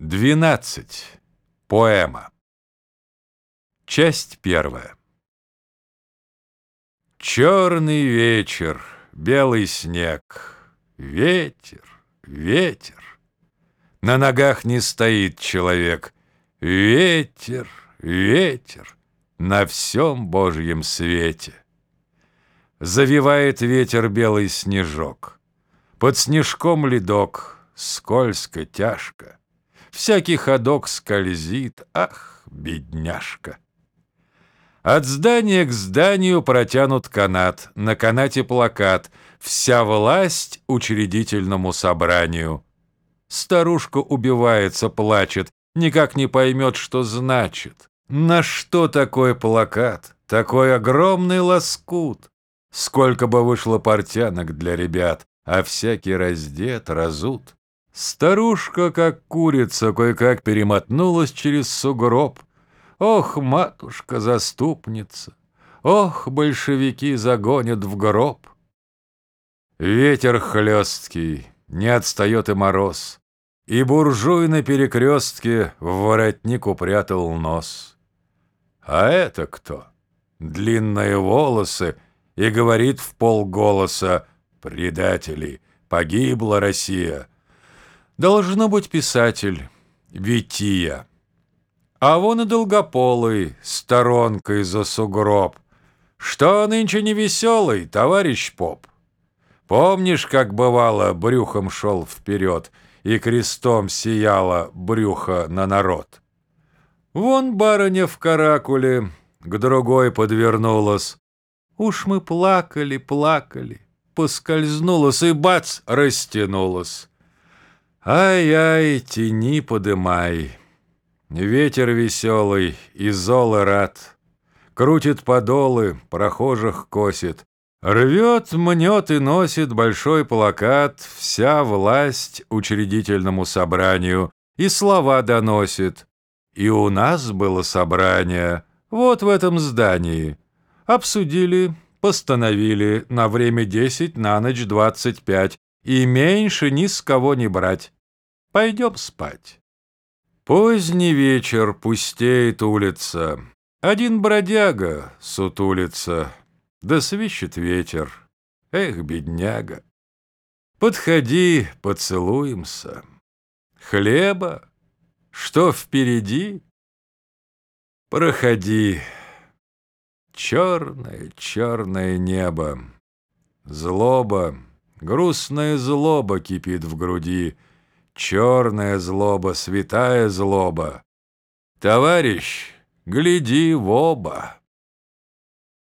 12. Поэма. Часть первая. Черный вечер, белый снег, Ветер, ветер. На ногах не стоит человек. Ветер, ветер На всем Божьем свете. Завивает ветер белый снежок. Под снежком ледок, скользко, тяжко. Всякий ходок скользит, ах, бедняжка. От здания к зданию протянут канат, на канате плакат «Вся власть учредительному собранию». Старушка убивается, плачет, никак не поймет, что значит. На что такой плакат, такой огромный лоскут? Сколько бы вышло портянок для ребят, а всякий раздет, разут. Старушка, как курица, кое-как перемотнулась через сугроб. Ох, матушка-заступница, ох, большевики загонят в гроб. Ветер хлесткий, не отстает и мороз, И буржуй на перекрестке в воротник упрятал нос. А это кто? Длинные волосы и говорит в полголоса «Предатели, погибла Россия!» Должно быть писатель Вития. А вон и долгополый, сторонкой за сугроб. Что нынче не веселый, товарищ поп? Помнишь, как бывало, брюхом шел вперед, и крестом сияло брюхо на народ? Вон барыня в каракуле к другой подвернулась. Уж мы плакали, плакали, поскользнулась и бац, растянулась. Ай-ай, тени подымай, Ветер веселый и золо рад, Крутит подолы, прохожих косит, Рвет, мнет и носит большой плакат. Вся власть учредительному собранию И слова доносит. И у нас было собрание, вот в этом здании. Обсудили, постановили. На время десять, на ночь двадцать пять, и меньше ни с кого не брать. Пойдем спать. Поздний вечер, пустеет улица. Один бродяга сутулится, да свищет ветер. Эх, бедняга. Подходи, поцелуемся. Хлеба? Что впереди? Проходи. Черное, черное небо. Злоба Грустная злоба кипит в груди, Черная злоба, святая злоба. Товарищ, гляди в оба.